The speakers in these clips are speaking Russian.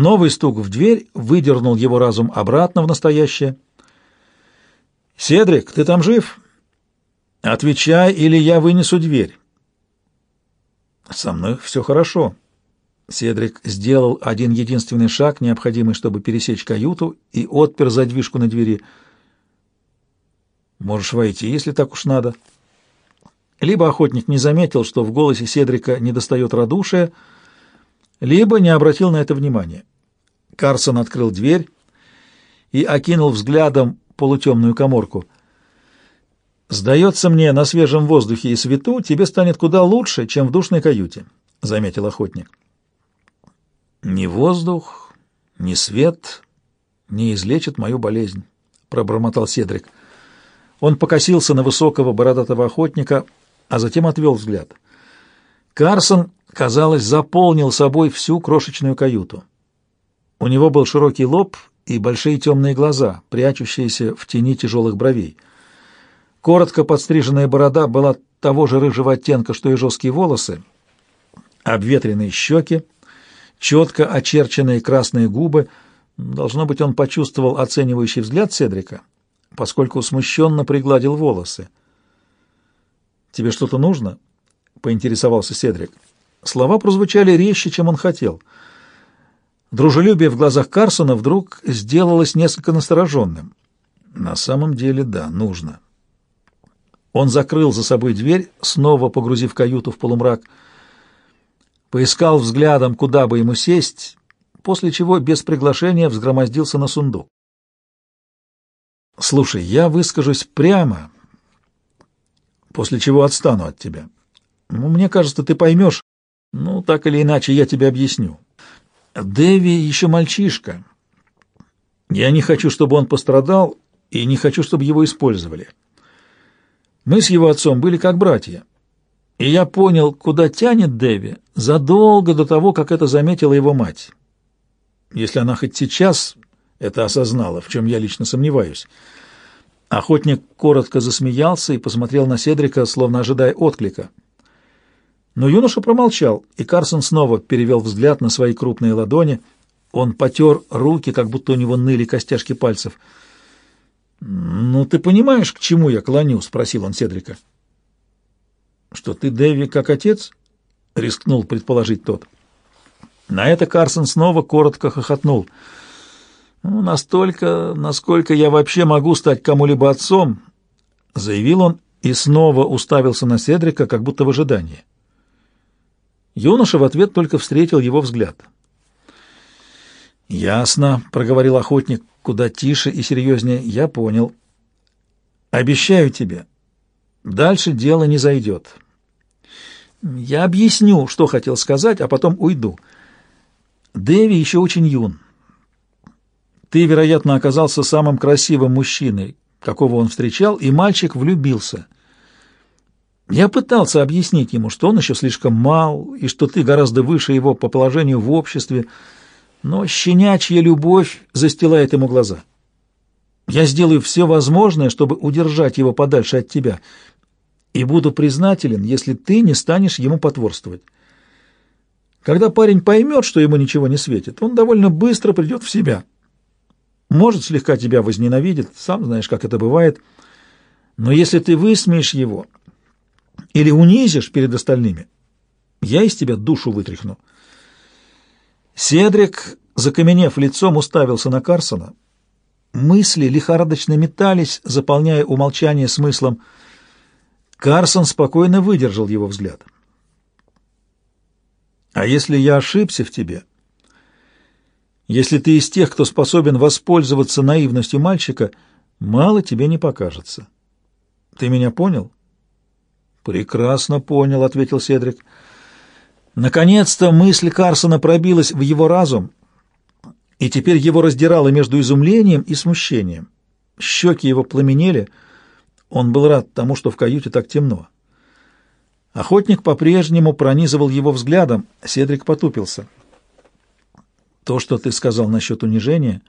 Новый стук в дверь выдернул его разум обратно в настоящее. «Седрик, ты там жив? Отвечай, или я вынесу дверь». «Со мной все хорошо». Седрик сделал один единственный шаг, необходимый, чтобы пересечь каюту, и отпер задвижку на двери. «Можешь войти, если так уж надо». Либо охотник не заметил, что в голосе Седрика недостает радушия, либо не обратил на это внимания. Карсон открыл дверь и окинул взглядом полутемную коморку. «Сдается мне, на свежем воздухе и свету тебе станет куда лучше, чем в душной каюте», — заметил охотник. «Ни воздух, ни свет не излечат мою болезнь», — пробормотал Седрик. Он покосился на высокого бородатого охотника, а затем отвел взгляд. Карсон казалось, заполнил собой всю крошечную каюту. У него был широкий лоб и большие темные глаза, прячущиеся в тени тяжелых бровей. Коротко подстриженная борода была того же рыжего оттенка, что и жесткие волосы, обветренные щеки, четко очерченные красные губы. Должно быть, он почувствовал оценивающий взгляд Седрика, поскольку смущенно пригладил волосы. «Тебе что-то нужно?» — поинтересовался Седрик. Слова прозвучали резче, чем он хотел. Дружелюбие в глазах Карсона вдруг сделалось несколько настороженным. На самом деле, да, нужно. Он закрыл за собой дверь, снова погрузив каюту в полумрак, поискал взглядом, куда бы ему сесть, после чего без приглашения взгромоздился на сундук. «Слушай, я выскажусь прямо, после чего отстану от тебя. Мне кажется, ты поймешь, ну, так или иначе, я тебе объясню. Дэви еще мальчишка. Я не хочу, чтобы он пострадал, и не хочу, чтобы его использовали. Мы с его отцом были как братья. И я понял, куда тянет Дэви задолго до того, как это заметила его мать. Если она хоть сейчас это осознала, в чем я лично сомневаюсь. Охотник коротко засмеялся и посмотрел на Седрика, словно ожидая отклика. Но юноша промолчал, и Карсон снова перевел взгляд на свои крупные ладони. Он потер руки, как будто у него ныли костяшки пальцев. «Ну, ты понимаешь, к чему я клоню?» — спросил он Седрика. «Что ты, Дэви, как отец?» — рискнул предположить тот. На это Карсон снова коротко хохотнул. «Ну, настолько, насколько я вообще могу стать кому-либо отцом», — заявил он и снова уставился на Седрика, как будто в ожидании. Юноша в ответ только встретил его взгляд. «Ясно», — проговорил охотник, куда тише и серьезнее. «Я понял. Обещаю тебе, дальше дело не зайдет. Я объясню, что хотел сказать, а потом уйду. Дэви еще очень юн. Ты, вероятно, оказался самым красивым мужчиной, какого он встречал, и мальчик влюбился». Я пытался объяснить ему, что он еще слишком мал, и что ты гораздо выше его по положению в обществе, но щенячья любовь застилает ему глаза. Я сделаю все возможное, чтобы удержать его подальше от тебя, и буду признателен, если ты не станешь ему потворствовать. Когда парень поймет, что ему ничего не светит, он довольно быстро придет в себя. Может, слегка тебя возненавидит, сам знаешь, как это бывает, но если ты высмеешь его или унизишь перед остальными, я из тебя душу вытряхну. Седрик, закаменев лицом, уставился на Карсона. Мысли лихорадочно метались, заполняя умолчание смыслом. Карсон спокойно выдержал его взгляд. «А если я ошибся в тебе? Если ты из тех, кто способен воспользоваться наивностью мальчика, мало тебе не покажется. Ты меня понял?» «Прекрасно понял», — ответил Седрик. Наконец-то мысль Карсона пробилась в его разум, и теперь его раздирало между изумлением и смущением. Щеки его пламенели, он был рад тому, что в каюте так темно. Охотник по-прежнему пронизывал его взглядом, Седрик потупился. «То, что ты сказал насчет унижения,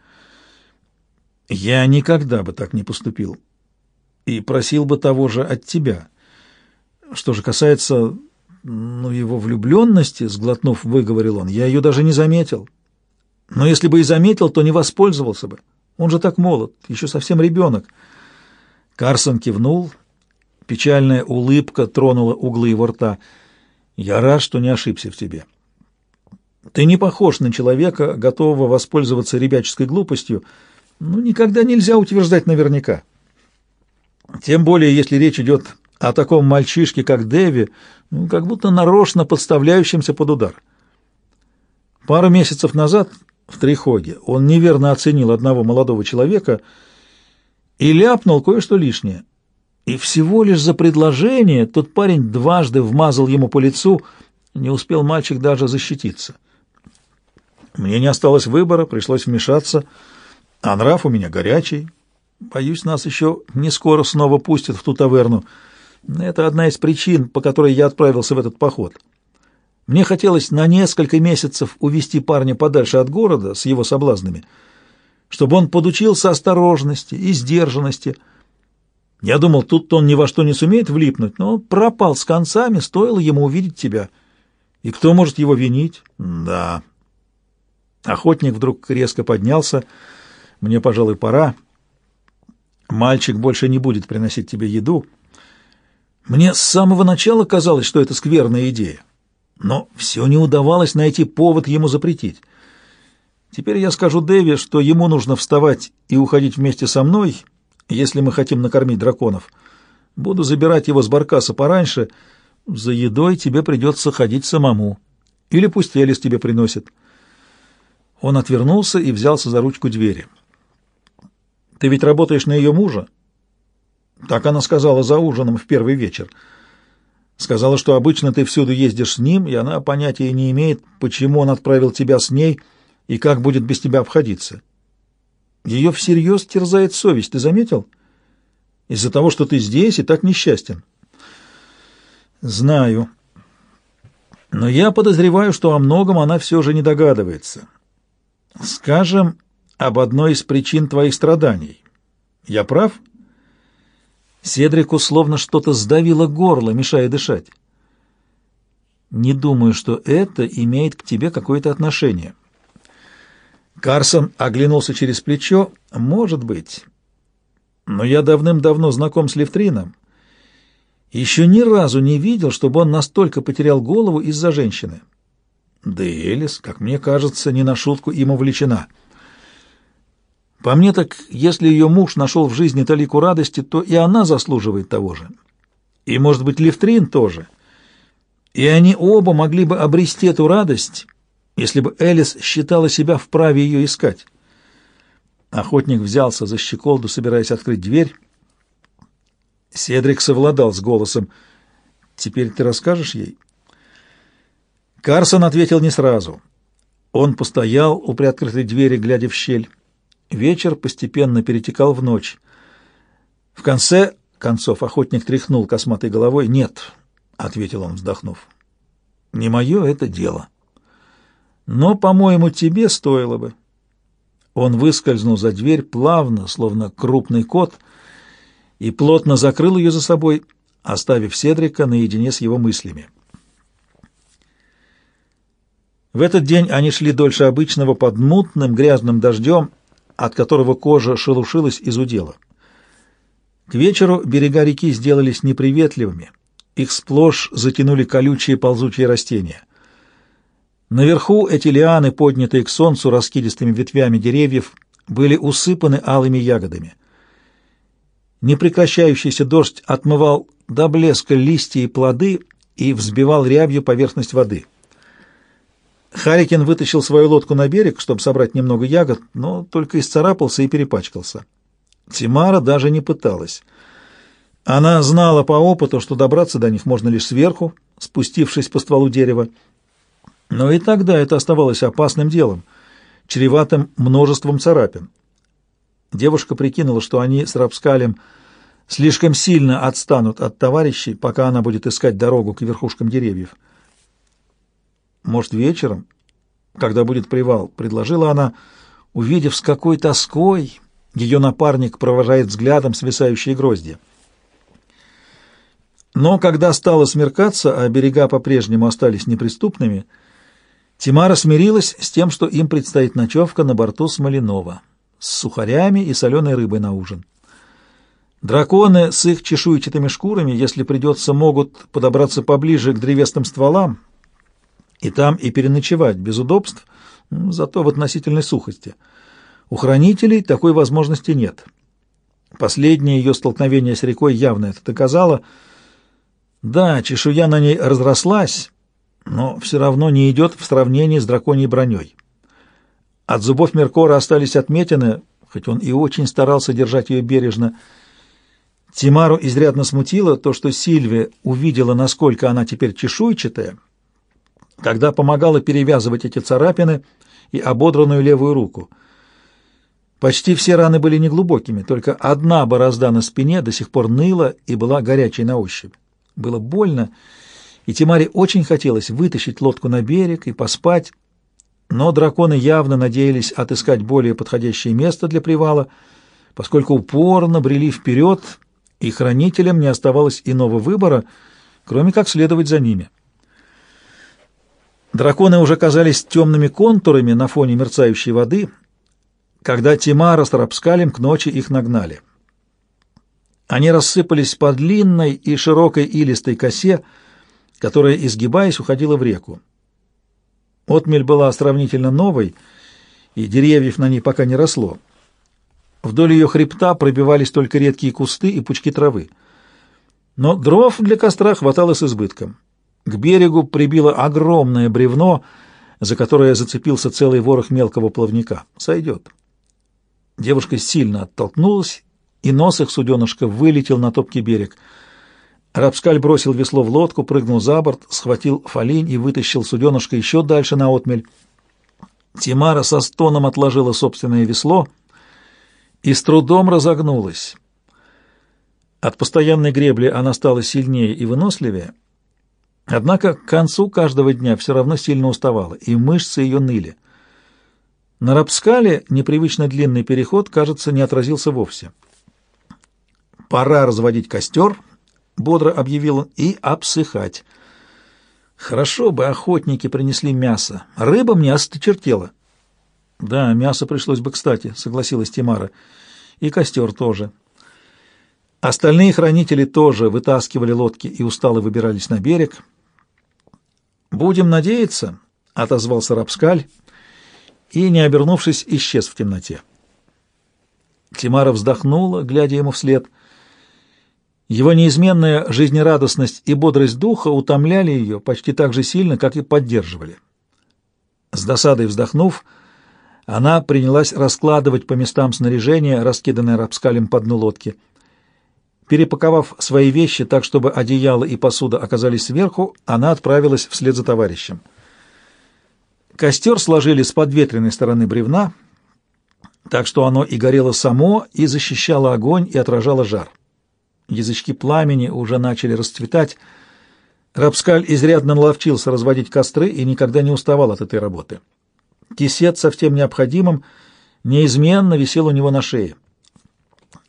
я никогда бы так не поступил, и просил бы того же от тебя». Что же касается ну, его влюбленности, сглотнув, выговорил он, я ее даже не заметил. Но если бы и заметил, то не воспользовался бы. Он же так молод, еще совсем ребенок. Карсон кивнул. Печальная улыбка тронула углы его рта. «Я рад, что не ошибся в тебе. Ты не похож на человека, готового воспользоваться ребяческой глупостью. Ну, никогда нельзя утверждать наверняка. Тем более, если речь идет о таком мальчишке, как Дэви, ну, как будто нарочно подставляющимся под удар. Пару месяцев назад в Трихоге он неверно оценил одного молодого человека и ляпнул кое-что лишнее. И всего лишь за предложение тот парень дважды вмазал ему по лицу, не успел мальчик даже защититься. Мне не осталось выбора, пришлось вмешаться, а нрав у меня горячий. Боюсь, нас еще не скоро снова пустят в ту таверну. Это одна из причин, по которой я отправился в этот поход. Мне хотелось на несколько месяцев увести парня подальше от города с его соблазнами, чтобы он подучился осторожности и сдержанности. Я думал, тут он ни во что не сумеет влипнуть, но пропал с концами, стоило ему увидеть тебя. И кто может его винить? Да. Охотник вдруг резко поднялся. Мне, пожалуй, пора. Мальчик больше не будет приносить тебе еду. Мне с самого начала казалось, что это скверная идея. Но все не удавалось найти повод ему запретить. Теперь я скажу Дэви, что ему нужно вставать и уходить вместе со мной, если мы хотим накормить драконов. Буду забирать его с баркаса пораньше. За едой тебе придется ходить самому. Или пусть Элис тебе приносит. Он отвернулся и взялся за ручку двери. «Ты ведь работаешь на ее мужа?» Так она сказала за ужином в первый вечер. Сказала, что обычно ты всюду ездишь с ним, и она понятия не имеет, почему он отправил тебя с ней и как будет без тебя обходиться. Ее всерьез терзает совесть, ты заметил? Из-за того, что ты здесь и так несчастен. Знаю. Но я подозреваю, что о многом она все же не догадывается. Скажем, об одной из причин твоих страданий. Я прав? Седрику словно что-то сдавило горло, мешая дышать. Не думаю, что это имеет к тебе какое-то отношение. Карсон оглянулся через плечо. Может быть. Но я давным-давно знаком с Левтрином. Еще ни разу не видел, чтобы он настолько потерял голову из-за женщины. Да и Элис, как мне кажется, не на шутку им увлечена. По мне так, если ее муж нашел в жизни талику радости, то и она заслуживает того же. И, может быть, Левтрин тоже. И они оба могли бы обрести эту радость, если бы Элис считала себя вправе ее искать. Охотник взялся за щеколду, собираясь открыть дверь. Седрик совладал с голосом. «Теперь ты расскажешь ей?» Карсон ответил не сразу. Он постоял у приоткрытой двери, глядя в щель. Вечер постепенно перетекал в ночь. В конце концов охотник тряхнул косматой головой. «Нет», — ответил он, вздохнув, — «не мое это дело. Но, по-моему, тебе стоило бы». Он выскользнул за дверь плавно, словно крупный кот, и плотно закрыл ее за собой, оставив Седрика наедине с его мыслями. В этот день они шли дольше обычного под мутным грязным дождем, от которого кожа шелушилась из удела. К вечеру берега реки сделались неприветливыми, их сплошь затянули колючие ползучие растения. Наверху эти лианы, поднятые к солнцу раскидистыми ветвями деревьев, были усыпаны алыми ягодами. Непрекращающийся дождь отмывал до блеска листья и плоды и взбивал рябью поверхность воды — Харикин вытащил свою лодку на берег, чтобы собрать немного ягод, но только исцарапался и перепачкался. Тимара даже не пыталась. Она знала по опыту, что добраться до них можно лишь сверху, спустившись по стволу дерева. Но и тогда это оставалось опасным делом, чреватым множеством царапин. Девушка прикинула, что они с Рапскалем слишком сильно отстанут от товарищей, пока она будет искать дорогу к верхушкам деревьев. Может, вечером, когда будет привал, предложила она, увидев, с какой тоской ее напарник провожает взглядом свисающие грозди. Но когда стало смеркаться, а берега по-прежнему остались неприступными, Тимара смирилась с тем, что им предстоит ночевка на борту Смоленова с сухарями и соленой рыбой на ужин. Драконы с их чешуйчатыми шкурами, если придется, могут подобраться поближе к древесным стволам и там и переночевать без удобств, зато в относительной сухости. У хранителей такой возможности нет. Последнее ее столкновение с рекой явно это доказало. Да, чешуя на ней разрослась, но все равно не идет в сравнении с драконьей броней. От зубов Меркора остались отметины, хоть он и очень старался держать ее бережно. Тимару изрядно смутило то, что Сильвия увидела, насколько она теперь чешуйчатая, когда помогала перевязывать эти царапины и ободранную левую руку. Почти все раны были неглубокими, только одна борозда на спине до сих пор ныла и была горячей на ощупь. Было больно, и Тимаре очень хотелось вытащить лодку на берег и поспать, но драконы явно надеялись отыскать более подходящее место для привала, поскольку упорно брели вперед, и хранителям не оставалось иного выбора, кроме как следовать за ними. Драконы уже казались темными контурами на фоне мерцающей воды, когда Тимара с Рапскалем к ночи их нагнали. Они рассыпались по длинной и широкой илистой косе, которая, изгибаясь, уходила в реку. Отмель была сравнительно новой, и деревьев на ней пока не росло. Вдоль ее хребта пробивались только редкие кусты и пучки травы. Но дров для костра хватало с избытком. К берегу прибило огромное бревно, за которое зацепился целый ворох мелкого плавника. Сойдет. Девушка сильно оттолкнулась, и нос их суденышка вылетел на топкий берег — Рабскаль бросил весло в лодку, прыгнул за борт, схватил фалинь и вытащил суденышко еще дальше на отмель. Тимара со стоном отложила собственное весло и с трудом разогнулась. От постоянной гребли она стала сильнее и выносливее, однако к концу каждого дня все равно сильно уставала, и мышцы ее ныли. На Рапскале непривычно длинный переход, кажется, не отразился вовсе. Пора разводить костер —— бодро объявил он, — и обсыхать. Хорошо бы охотники принесли мясо. Рыба мне осточертела. — Да, мясо пришлось бы кстати, — согласилась Тимара. — И костер тоже. Остальные хранители тоже вытаскивали лодки и устало выбирались на берег. «Будем надеяться», — отозвался Рапскаль, и, не обернувшись, исчез в темноте. Тимара вздохнула, глядя ему вслед — его неизменная жизнерадостность и бодрость духа утомляли ее почти так же сильно, как и поддерживали. С досадой вздохнув, она принялась раскладывать по местам снаряжение, раскиданное рабскалем по дну лодки. Перепаковав свои вещи так, чтобы одеяло и посуда оказались сверху, она отправилась вслед за товарищем. Костер сложили с подветренной стороны бревна, так что оно и горело само, и защищало огонь, и отражало жар. Язычки пламени уже начали расцветать. Рапскаль изрядно наловчился разводить костры и никогда не уставал от этой работы. Кисет со всем необходимым неизменно висел у него на шее.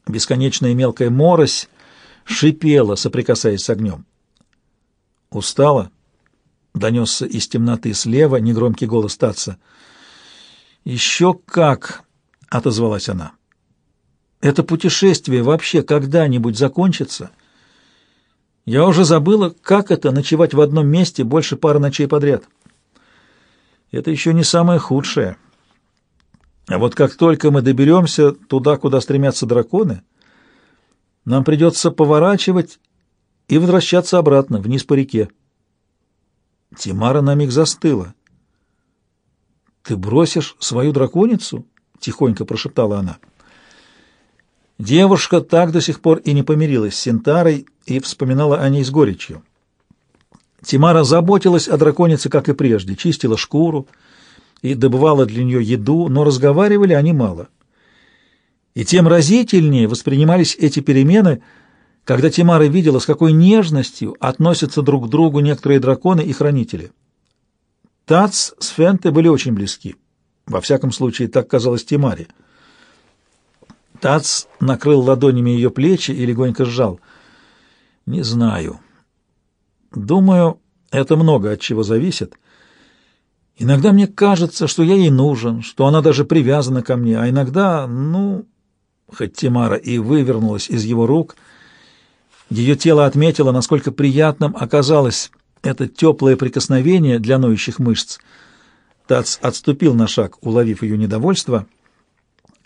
Бесконечная мелкая морось шипела, соприкасаясь с огнем. «Устала?» — донесся из темноты слева негромкий голос Татца. «Еще как!» — отозвалась она. Это путешествие вообще когда-нибудь закончится? Я уже забыла, как это ночевать в одном месте больше пары ночей подряд. Это еще не самое худшее. А вот как только мы доберемся туда, куда стремятся драконы, нам придется поворачивать и возвращаться обратно, вниз по реке. Тимара на миг застыла. «Ты бросишь свою драконицу?» — тихонько прошептала она. Девушка так до сих пор и не помирилась с Синтарой и вспоминала о ней с горечью. Тимара заботилась о драконице, как и прежде, чистила шкуру и добывала для нее еду, но разговаривали они мало. И тем разительнее воспринимались эти перемены, когда Тимара видела, с какой нежностью относятся друг к другу некоторые драконы и хранители. Тац с Фенте были очень близки. Во всяком случае, так казалось Тимаре. Тац накрыл ладонями ее плечи и легонько сжал. «Не знаю. Думаю, это много от чего зависит. Иногда мне кажется, что я ей нужен, что она даже привязана ко мне, а иногда, ну...» Хоть Тимара и вывернулась из его рук, ее тело отметило, насколько приятным оказалось это теплое прикосновение для ноющих мышц. Тац отступил на шаг, уловив ее недовольство,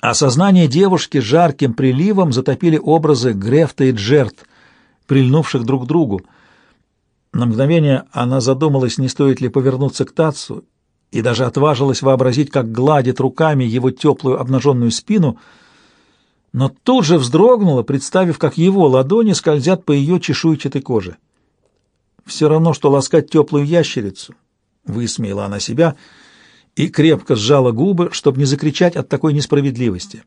а сознание девушки жарким приливом затопили образы Грефта и Джерт, прильнувших друг к другу. На мгновение она задумалась, не стоит ли повернуться к Тацу, и даже отважилась вообразить, как гладит руками его теплую обнаженную спину, но тут же вздрогнула, представив, как его ладони скользят по ее чешуйчатой коже. «Все равно, что ласкать теплую ящерицу», — высмеяла она себя, и крепко сжала губы, чтобы не закричать от такой несправедливости.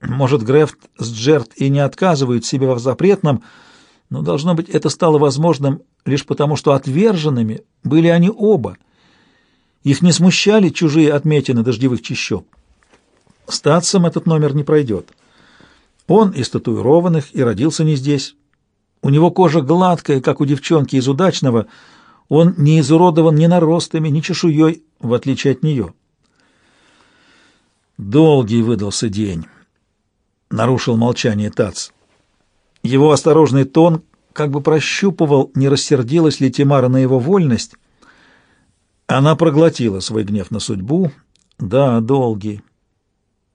Может, Грефт с Джерт и не отказывают себе в запретном, но, должно быть, это стало возможным лишь потому, что отверженными были они оба — их не смущали чужие отметины дождевых чащоб. С Татсом этот номер не пройдет. Он из татуированных и родился не здесь. У него кожа гладкая, как у девчонки из удачного. Он не изуродован ни наростами, ни чешуей, в отличие от нее. Долгий выдался день. Нарушил молчание Тац. Его осторожный тон как бы прощупывал, не рассердилась ли Тимара на его вольность, она проглотила свой гнев на судьбу. Да, долгий.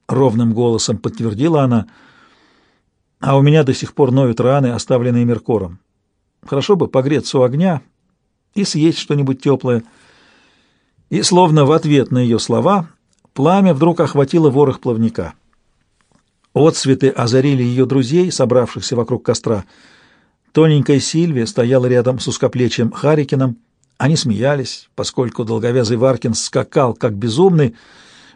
Ровным голосом подтвердила она. А у меня до сих пор ноют раны, оставленные Меркором. Хорошо бы погреться у огня и съесть что-нибудь теплое. И словно в ответ на ее слова пламя вдруг охватило ворох плавника. Отцветы озарили ее друзей, собравшихся вокруг костра. Тоненькая Сильвия стояла рядом с узкоплечьем Харикином, они смеялись, поскольку долговязый Варкин скакал, как безумный,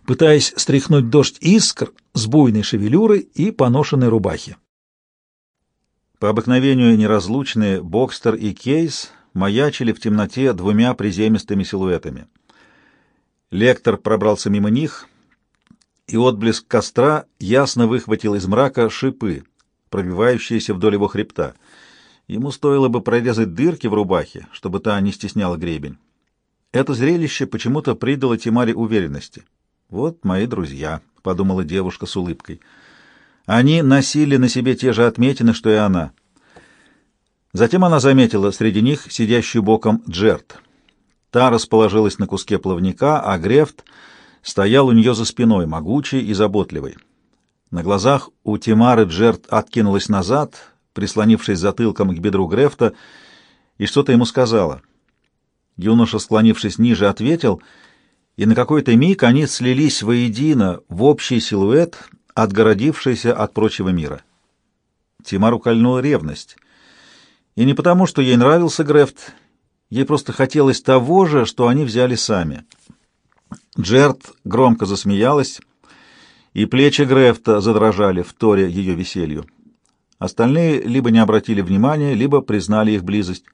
пытаясь стряхнуть дождь искр с буйной шевелюрой и поношенной рубахи. По обыкновению неразлучные Бокстер и Кейс маячили в темноте двумя приземистыми силуэтами. Лектор пробрался мимо них, и отблеск костра ясно выхватил из мрака шипы, пробивающиеся вдоль его хребта — Ему стоило бы прорезать дырки в рубахе, чтобы та не стесняла гребень. Это зрелище почему-то придало Тимаре уверенности. «Вот мои друзья», — подумала девушка с улыбкой. Они носили на себе те же отметины, что и она. Затем она заметила среди них сидящую боком Джерт. Та расположилась на куске плавника, а Грефт стоял у нее за спиной, могучий и заботливый. На глазах у Тимары Джерт откинулась назад, прислонившись затылком к бедру Грефта, и что-то ему сказала. Юноша, склонившись ниже, ответил, и на какой-то миг они слились воедино в общий силуэт, отгородившийся от прочего мира. Тимару кольнула ревность. И не потому, что ей нравился Грефт, ей просто хотелось того же, что они взяли сами. Джерт громко засмеялась, и плечи Грефта задрожали в торе ее веселью. Остальные либо не обратили внимания, либо признали их близость.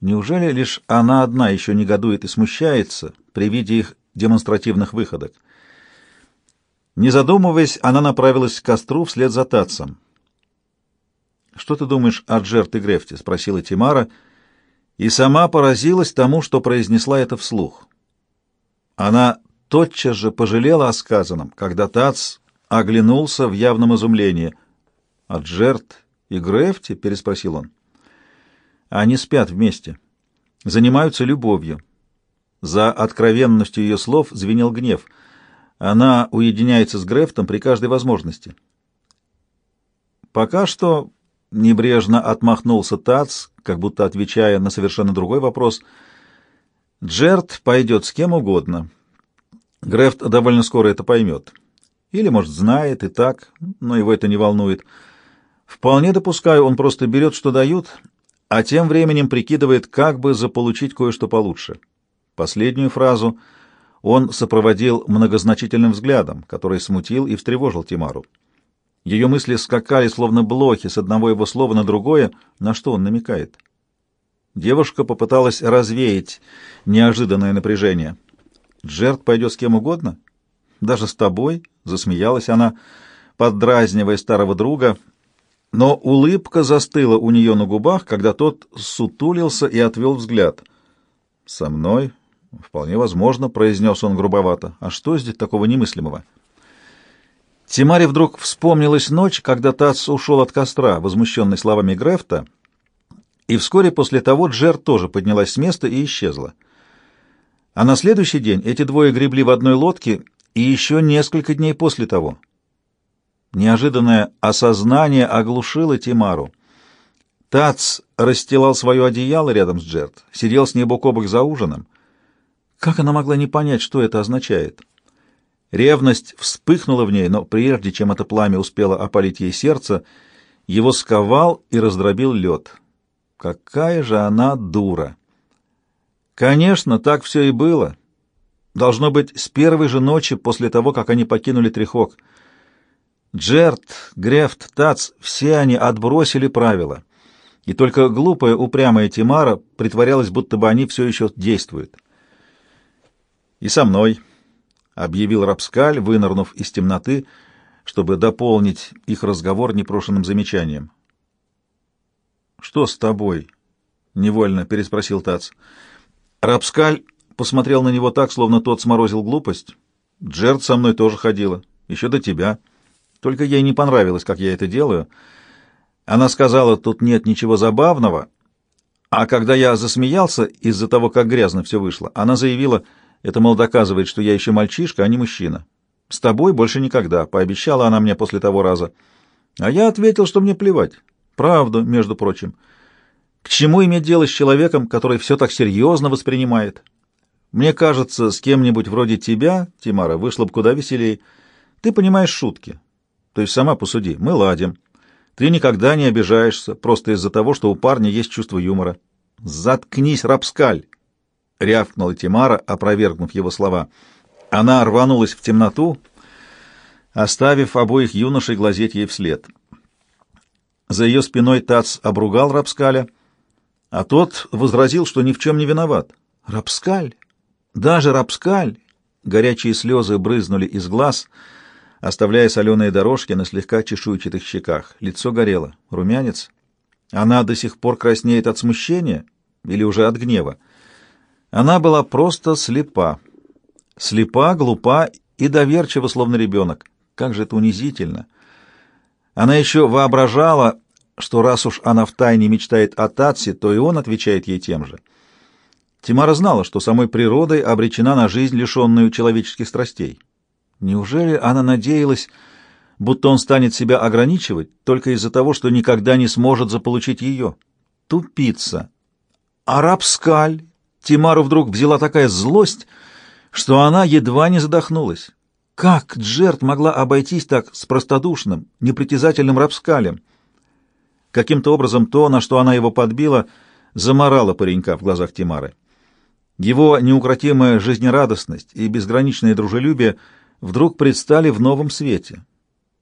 Неужели лишь она одна еще негодует и смущается при виде их демонстративных выходок? Не задумываясь, она направилась к костру вслед за Татсом. «Что ты думаешь о Джерт и Грефте?» — спросила Тимара, и сама поразилась тому, что произнесла это вслух. Она тотчас же пожалела о сказанном, когда Тац оглянулся в явном изумлении — «От жертв и Грефти?» — переспросил он. «Они спят вместе, занимаются любовью». За откровенностью ее слов звенел гнев. Она уединяется с Грефтом при каждой возможности. Пока что небрежно отмахнулся Тац, как будто отвечая на совершенно другой вопрос. Джерт пойдет с кем угодно. Грефт довольно скоро это поймет. Или, может, знает и так, но его это не волнует. Вполне допускаю, он просто берет, что дают, а тем временем прикидывает, как бы заполучить кое-что получше. Последнюю фразу он сопроводил многозначительным взглядом, который смутил и встревожил Тимару. Ее мысли скакали, словно блохи, с одного его слова на другое, на что он намекает. Девушка попыталась развеять неожиданное напряжение. «Джерт пойдет с кем угодно? Даже с тобой?» — засмеялась она, поддразнивая старого друга — но улыбка застыла у нее на губах, когда тот сутулился и отвел взгляд. «Со мной? «Вполне возможно», — произнес он грубовато. «А что здесь такого немыслимого?» Тимаре вдруг вспомнилась ночь, когда Тац ушел от костра, возмущенный словами Грефта, и вскоре после того Джер тоже поднялась с места и исчезла. А на следующий день эти двое гребли в одной лодке и еще несколько дней после того. Неожиданное осознание оглушило Тимару. Тац расстилал свое одеяло рядом с Джерт, сидел с ней бок о бок за ужином. Как она могла не понять, что это означает? Ревность вспыхнула в ней, но прежде чем это пламя успело опалить ей сердце, его сковал и раздробил лед. Какая же она дура! Конечно, так все и было. Должно быть, с первой же ночи после того, как они покинули Трехок. Джерт, Грефт, Тац — все они отбросили правила. И только глупая, упрямая Тимара притворялась, будто бы они все еще действуют. «И со мной», — объявил Рапскаль, вынырнув из темноты, чтобы дополнить их разговор непрошенным замечанием. «Что с тобой?» — невольно переспросил Тац. Рапскаль посмотрел на него так, словно тот сморозил глупость. «Джерд со мной тоже ходила, еще до тебя. Только ей не понравилось, как я это делаю. Она сказала, тут нет ничего забавного, а когда я засмеялся из-за того, как грязно все вышло, она заявила, это, мол, доказывает, что я еще мальчишка, а не мужчина. С тобой больше никогда, пообещала она мне после того раза. А я ответил, что мне плевать. Правда, между прочим. К чему иметь дело с человеком, который все так серьезно воспринимает? Мне кажется, с кем-нибудь вроде тебя, Тимара, вышло бы куда веселее. Ты понимаешь шутки. То есть сама посуди, мы ладим. Ты никогда не обижаешься, просто из-за того, что у парня есть чувство юмора. Заткнись, рабскаль! рявкнула Тимара, опровергнув его слова. Она рванулась в темноту, оставив обоих юношей глазеть ей вслед. За ее спиной Тац обругал Рапскаля, а тот возразил, что ни в чем не виноват. «Рапскаль? Даже Рапскаль!» Горячие слезы брызнули из глаз, оставляя соленые дорожки на слегка чешуйчатых щеках. Лицо горело. Румянец? Она до сих пор краснеет от смущения или уже от гнева? Она была просто слепа. Слепа, глупа и доверчива, словно ребенок. Как же это унизительно! Она еще воображала, что раз уж она втайне мечтает о Татсе, то и он отвечает ей тем же. Тимара знала, что самой природой обречена на жизнь, лишенную человеческих страстей. Неужели она надеялась, будто он станет себя ограничивать только из-за того, что никогда не сможет заполучить ее? Тупица! Арабскаль Тимару вдруг взяла такая злость, что она едва не задохнулась. Как Джерт могла обойтись так с простодушным, непритязательным рабскалем? Каким-то образом то, на что она его подбила, заморало паренька в глазах Тимары. Его неукротимая жизнерадостность и безграничное дружелюбие вдруг предстали в новом свете.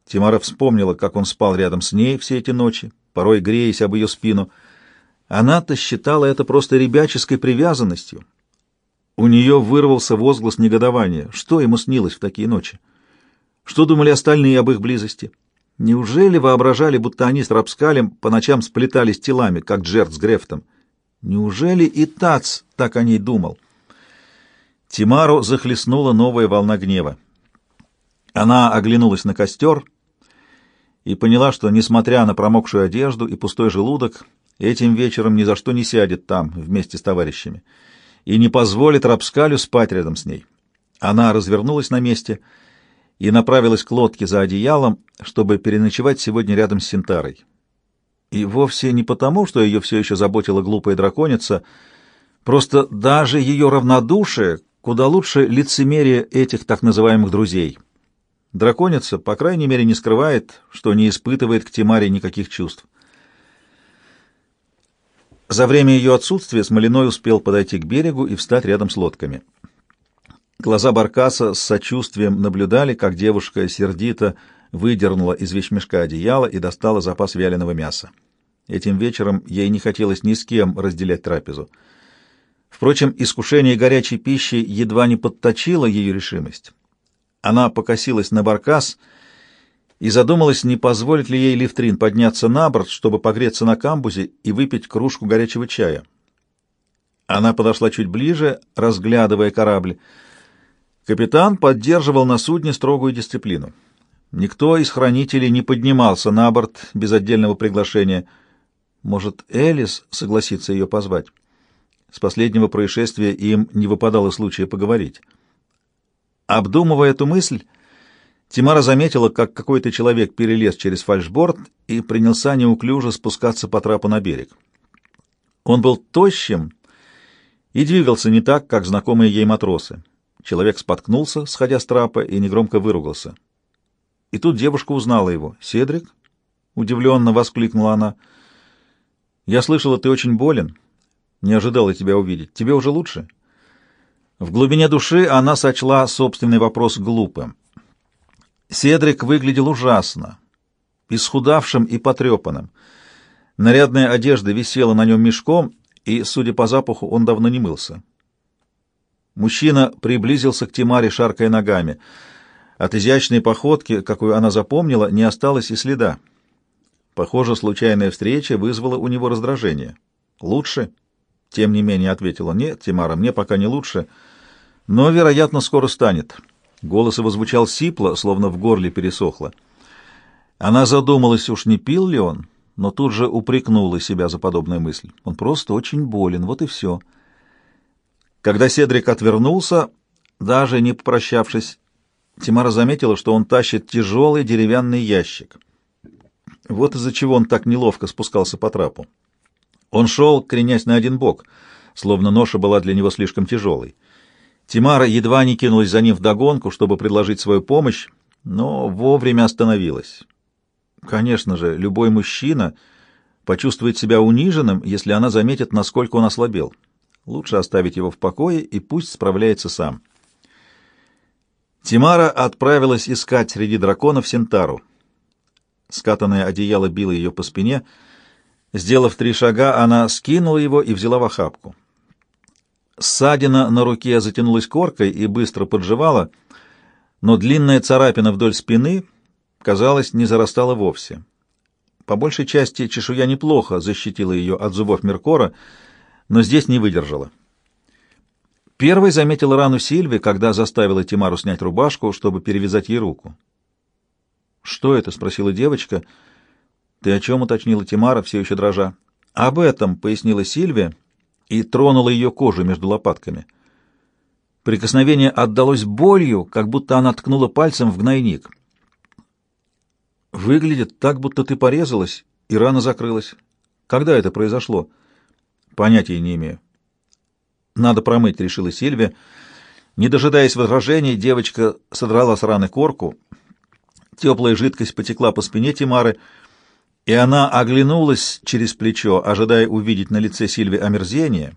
Тимара вспомнила, как он спал рядом с ней все эти ночи, порой греясь об ее спину — она-то считала это просто ребяческой привязанностью. У нее вырвался возглас негодования. Что ему снилось в такие ночи? Что думали остальные об их близости? Неужели воображали, будто они с Рапскалем по ночам сплетались телами, как Джерт с Грефтом? Неужели и Тац так о ней думал? Тимару захлестнула новая волна гнева. Она оглянулась на костер и поняла, что, несмотря на промокшую одежду и пустой желудок, этим вечером ни за что не сядет там вместе с товарищами и не позволит Рапскалю спать рядом с ней. Она развернулась на месте и направилась к лодке за одеялом, чтобы переночевать сегодня рядом с Синтарой. И вовсе не потому, что ее все еще заботила глупая драконица, просто даже ее равнодушие куда лучше лицемерие этих так называемых друзей. Драконица, по крайней мере, не скрывает, что не испытывает к Тимаре никаких чувств. За время ее отсутствия Смолиной успел подойти к берегу и встать рядом с лодками. Глаза Баркаса с сочувствием наблюдали, как девушка сердито выдернула из вещмешка одеяло и достала запас вяленого мяса. Этим вечером ей не хотелось ни с кем разделять трапезу. Впрочем, искушение горячей пищи едва не подточило ее решимость. Она покосилась на Баркас — и задумалась, не позволит ли ей Лифтрин подняться на борт, чтобы погреться на камбузе и выпить кружку горячего чая. Она подошла чуть ближе, разглядывая корабль. Капитан поддерживал на судне строгую дисциплину. Никто из хранителей не поднимался на борт без отдельного приглашения. Может, Элис согласится ее позвать? С последнего происшествия им не выпадало случая поговорить. Обдумывая эту мысль, Тимара заметила, как какой-то человек перелез через фальшборд и принялся неуклюже спускаться по трапу на берег. Он был тощим и двигался не так, как знакомые ей матросы. Человек споткнулся, сходя с трапа, и негромко выругался. И тут девушка узнала его. «Седрик?» — удивленно воскликнула она. «Я слышала, ты очень болен. Не ожидала тебя увидеть. Тебе уже лучше?» В глубине души она сочла собственный вопрос глупым. Седрик выглядел ужасно, исхудавшим и потрепанным. Нарядная одежда висела на нем мешком, и, судя по запаху, он давно не мылся. Мужчина приблизился к Тимаре, шаркая ногами. От изящной походки, какую она запомнила, не осталось и следа. Похоже, случайная встреча вызвала у него раздражение. «Лучше?» — тем не менее ответила. «Нет, Тимара, мне пока не лучше, но, вероятно, скоро станет». Голос его звучал сипло, словно в горле пересохло. Она задумалась, уж не пил ли он, но тут же упрекнула себя за подобную мысль. Он просто очень болен, вот и все. Когда Седрик отвернулся, даже не попрощавшись, Тимара заметила, что он тащит тяжелый деревянный ящик. Вот из-за чего он так неловко спускался по трапу. Он шел, кренясь на один бок, словно ноша была для него слишком тяжелой. Тимара едва не кинулась за ним вдогонку, чтобы предложить свою помощь, но вовремя остановилась. Конечно же, любой мужчина почувствует себя униженным, если она заметит, насколько он ослабел. Лучше оставить его в покое и пусть справляется сам. Тимара отправилась искать среди драконов Сентару. Скатанное одеяло било ее по спине. Сделав три шага, она скинула его и взяла в охапку. Ссадина на руке затянулась коркой и быстро подживала, но длинная царапина вдоль спины, казалось, не зарастала вовсе. По большей части чешуя неплохо защитила ее от зубов Меркора, но здесь не выдержала. Первой заметила рану Сильви, когда заставила Тимару снять рубашку, чтобы перевязать ей руку. «Что это?» — спросила девочка. «Ты о чем?» — уточнила Тимара, все еще дрожа. «Об этом», — пояснила Сильвия и тронула ее кожу между лопатками. Прикосновение отдалось болью, как будто она ткнула пальцем в гнойник. «Выглядит так, будто ты порезалась, и рана закрылась. Когда это произошло?» «Понятия не имею». «Надо промыть», — решила Сильвия. Не дожидаясь возражений, девочка содрала с раны корку. Теплая жидкость потекла по спине Тимары — и она оглянулась через плечо, ожидая увидеть на лице Сильви омерзение,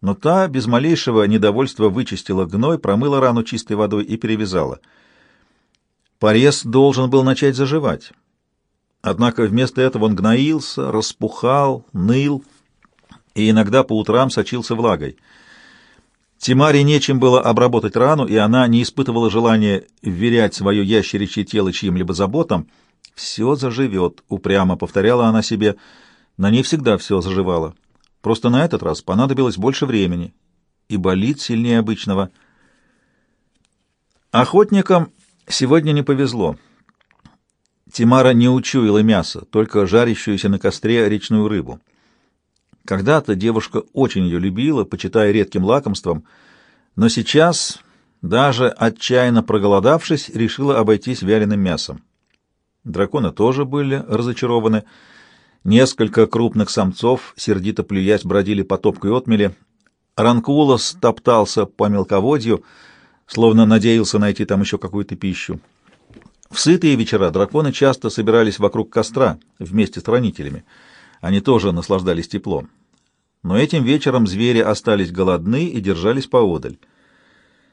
но та без малейшего недовольства вычистила гной, промыла рану чистой водой и перевязала. Порез должен был начать заживать. Однако вместо этого он гноился, распухал, ныл и иногда по утрам сочился влагой. Тимаре нечем было обработать рану, и она не испытывала желания вверять свое ящеричье тело чьим-либо заботам — «Все заживет», — упрямо повторяла она себе. На ней всегда все заживало. Просто на этот раз понадобилось больше времени. И болит сильнее обычного. Охотникам сегодня не повезло. Тимара не учуяла мясо, только жарящуюся на костре речную рыбу. Когда-то девушка очень ее любила, почитая редким лакомством, но сейчас, даже отчаянно проголодавшись, решила обойтись вяленым мясом. Драконы тоже были разочарованы. Несколько крупных самцов, сердито плюясь, бродили по топкой отмели. Ранкулос топтался по мелководью, словно надеялся найти там еще какую-то пищу. В сытые вечера драконы часто собирались вокруг костра вместе с хранителями. Они тоже наслаждались теплом. Но этим вечером звери остались голодны и держались поодаль.